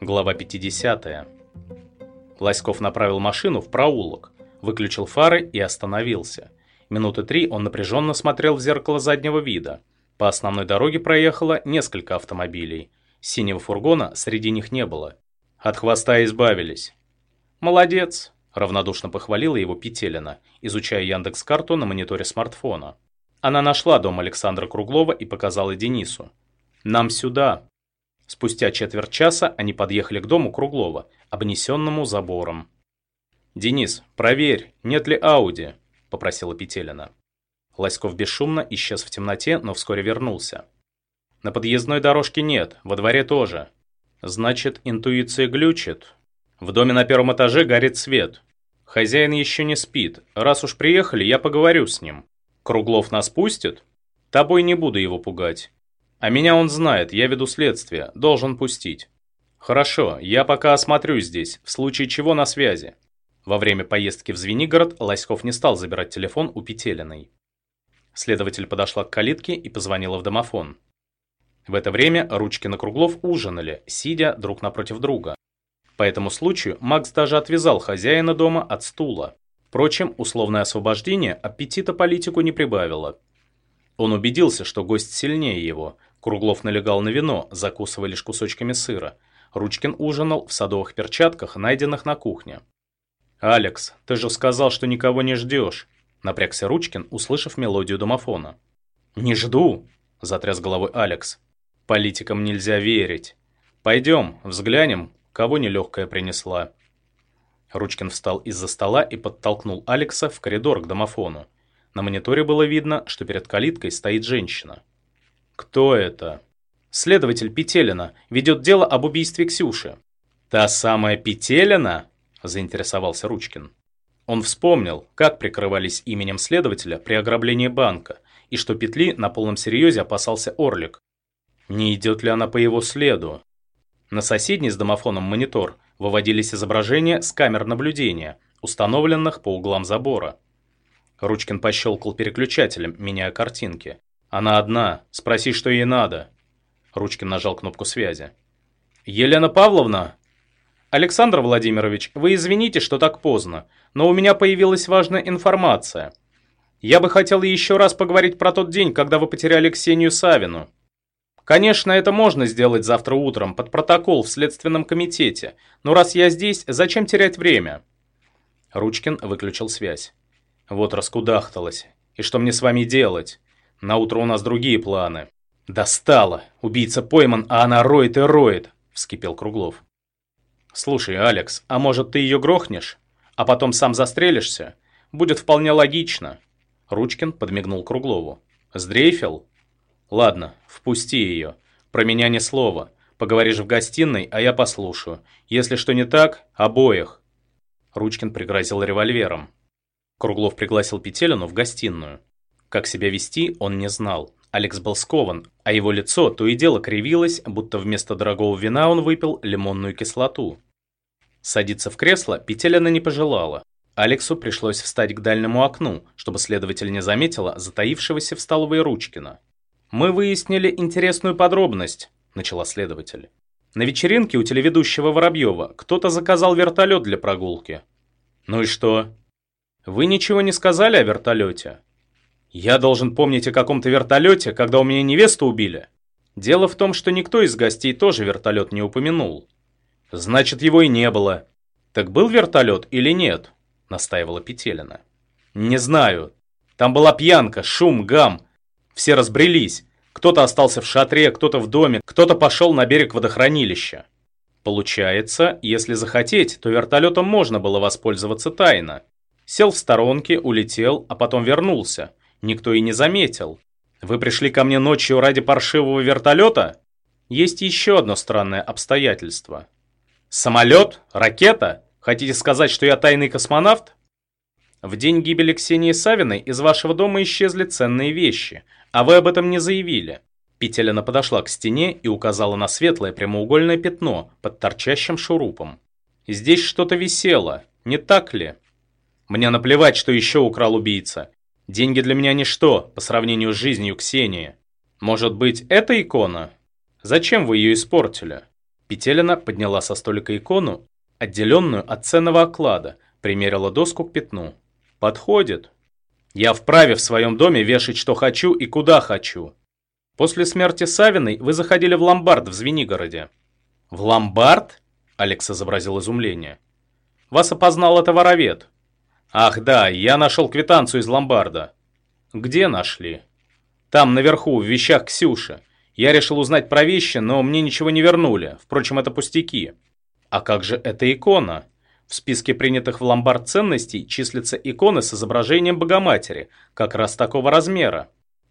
Глава 50. Лоськов направил машину в проулок, выключил фары и остановился. Минуты три он напряженно смотрел в зеркало заднего вида. По основной дороге проехало несколько автомобилей. Синего фургона среди них не было. От хвоста избавились. «Молодец!» – равнодушно похвалила его Петелина, изучая Яндекс-карту на мониторе смартфона. Она нашла дом Александра Круглова и показала Денису. «Нам сюда!» Спустя четверть часа они подъехали к дому Круглова, обнесенному забором. «Денис, проверь, нет ли Ауди», — попросила Петелина. Лоськов бесшумно исчез в темноте, но вскоре вернулся. «На подъездной дорожке нет, во дворе тоже. Значит, интуиция глючит. В доме на первом этаже горит свет. Хозяин еще не спит. Раз уж приехали, я поговорю с ним. Круглов нас пустит? Тобой не буду его пугать. А меня он знает, я веду следствие, должен пустить. Хорошо, я пока осмотрюсь здесь, в случае чего на связи. Во время поездки в Звенигород Лоськов не стал забирать телефон у Петелиной. Следователь подошла к калитке и позвонила в домофон. В это время Ручкин и Круглов ужинали, сидя друг напротив друга. По этому случаю Макс даже отвязал хозяина дома от стула. Впрочем, условное освобождение аппетита политику не прибавило. Он убедился, что гость сильнее его – Круглов налегал на вино, закусывая лишь кусочками сыра. Ручкин ужинал в садовых перчатках, найденных на кухне. «Алекс, ты же сказал, что никого не ждешь», — напрягся Ручкин, услышав мелодию домофона. «Не жду», — затряс головой Алекс. «Политикам нельзя верить. Пойдем, взглянем, кого нелегкая принесла». Ручкин встал из-за стола и подтолкнул Алекса в коридор к домофону. На мониторе было видно, что перед калиткой стоит женщина. «Кто это?» «Следователь Петелина. Ведет дело об убийстве Ксюши». «Та самая Петелина?» – заинтересовался Ручкин. Он вспомнил, как прикрывались именем следователя при ограблении банка, и что петли на полном серьезе опасался Орлик. Не идет ли она по его следу? На соседний с домофоном монитор выводились изображения с камер наблюдения, установленных по углам забора. Ручкин пощелкал переключателем, меняя картинки. «Она одна. Спроси, что ей надо». Ручкин нажал кнопку связи. «Елена Павловна?» «Александр Владимирович, вы извините, что так поздно, но у меня появилась важная информация. Я бы хотел еще раз поговорить про тот день, когда вы потеряли Ксению Савину. Конечно, это можно сделать завтра утром, под протокол в Следственном комитете, но раз я здесь, зачем терять время?» Ручкин выключил связь. «Вот раскудахталась. И что мне с вами делать? На утро у нас другие планы. Достала. Убийца пойман, а она роет и роет, вскипел Круглов. Слушай, Алекс, а может ты ее грохнешь, а потом сам застрелишься? Будет вполне логично. Ручкин подмигнул Круглову. Сдрейфил? Ладно, впусти ее. Про меня ни слова. Поговоришь в гостиной, а я послушаю. Если что не так, обоих. Ручкин пригрозил револьвером. Круглов пригласил Петелину в гостиную. Как себя вести, он не знал. Алекс был скован, а его лицо то и дело кривилось, будто вместо дорогого вина он выпил лимонную кислоту. Садиться в кресло Петелина не пожелала. Алексу пришлось встать к дальнему окну, чтобы следователь не заметила затаившегося в столовой Ручкина. «Мы выяснили интересную подробность», – начала следователь. «На вечеринке у телеведущего Воробьева кто-то заказал вертолет для прогулки». «Ну и что?» «Вы ничего не сказали о вертолете?» Я должен помнить о каком-то вертолете, когда у меня невесту убили. Дело в том, что никто из гостей тоже вертолет не упомянул. Значит, его и не было. Так был вертолет или нет? Настаивала Петелина. Не знаю. Там была пьянка, шум, гам. Все разбрелись. Кто-то остался в шатре, кто-то в доме, кто-то пошел на берег водохранилища. Получается, если захотеть, то вертолетом можно было воспользоваться тайно. Сел в сторонке, улетел, а потом вернулся никто и не заметил. Вы пришли ко мне ночью ради паршивого вертолета? Есть еще одно странное обстоятельство. Самолет? Ракета? Хотите сказать, что я тайный космонавт? В день гибели Ксении Савиной из вашего дома исчезли ценные вещи, а вы об этом не заявили. Петелина подошла к стене и указала на светлое прямоугольное пятно под торчащим шурупом. Здесь что-то висело, не так ли? Мне наплевать, что еще украл убийца. Деньги для меня ничто по сравнению с жизнью Ксении. Может быть, это икона? Зачем вы ее испортили? Петелина подняла со столика икону, отделенную от ценного оклада, примерила доску к пятну. Подходит. Я вправе в своем доме вешать, что хочу и куда хочу. После смерти Савиной вы заходили в ломбард в Звенигороде. В ломбард? Алекс изобразил изумление. Вас опознал это воровед. Ах да, я нашел квитанцию из ломбарда. Где нашли? Там, наверху, в вещах Ксюши. Я решил узнать про вещи, но мне ничего не вернули. Впрочем, это пустяки. А как же эта икона? В списке принятых в ломбард ценностей числятся иконы с изображением Богоматери, как раз такого размера.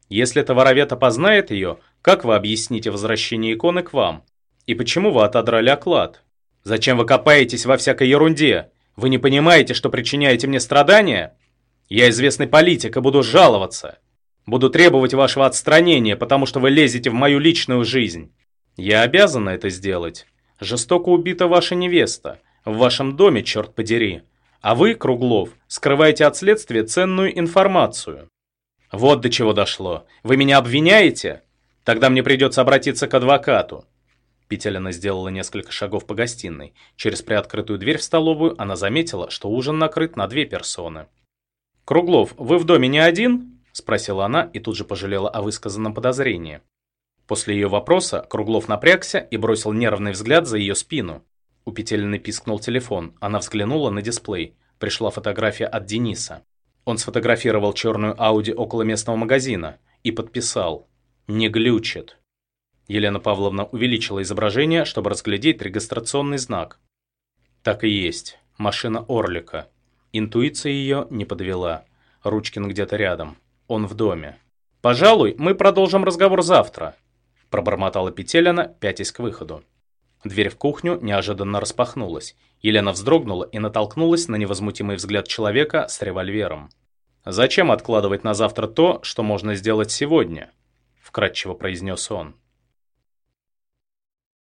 Если товаровед опознает ее, как вы объясните возвращение иконы к вам? И почему вы отодрали оклад? Зачем вы копаетесь во всякой ерунде? Вы не понимаете, что причиняете мне страдания? Я известный политик и буду жаловаться. Буду требовать вашего отстранения, потому что вы лезете в мою личную жизнь. Я обязана это сделать. Жестоко убита ваша невеста. В вашем доме, черт подери. А вы, Круглов, скрываете от следствия ценную информацию. Вот до чего дошло. Вы меня обвиняете? Тогда мне придется обратиться к адвокату. Петелина сделала несколько шагов по гостиной. Через приоткрытую дверь в столовую она заметила, что ужин накрыт на две персоны. «Круглов, вы в доме не один?» – спросила она и тут же пожалела о высказанном подозрении. После ее вопроса Круглов напрягся и бросил нервный взгляд за ее спину. У Петелины пискнул телефон, она взглянула на дисплей. Пришла фотография от Дениса. Он сфотографировал черную Ауди около местного магазина и подписал «Не глючит». Елена Павловна увеличила изображение, чтобы разглядеть регистрационный знак. Так и есть. Машина Орлика. Интуиция ее не подвела. Ручкин где-то рядом. Он в доме. «Пожалуй, мы продолжим разговор завтра», пробормотала Петелина, пятясь к выходу. Дверь в кухню неожиданно распахнулась. Елена вздрогнула и натолкнулась на невозмутимый взгляд человека с револьвером. «Зачем откладывать на завтра то, что можно сделать сегодня?» – вкратчиво произнес он.